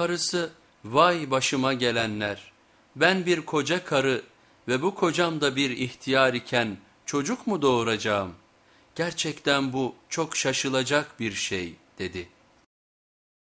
Karısı vay başıma gelenler ben bir koca karı ve bu kocam da bir ihtiyar iken çocuk mu doğuracağım? Gerçekten bu çok şaşılacak bir şey dedi.''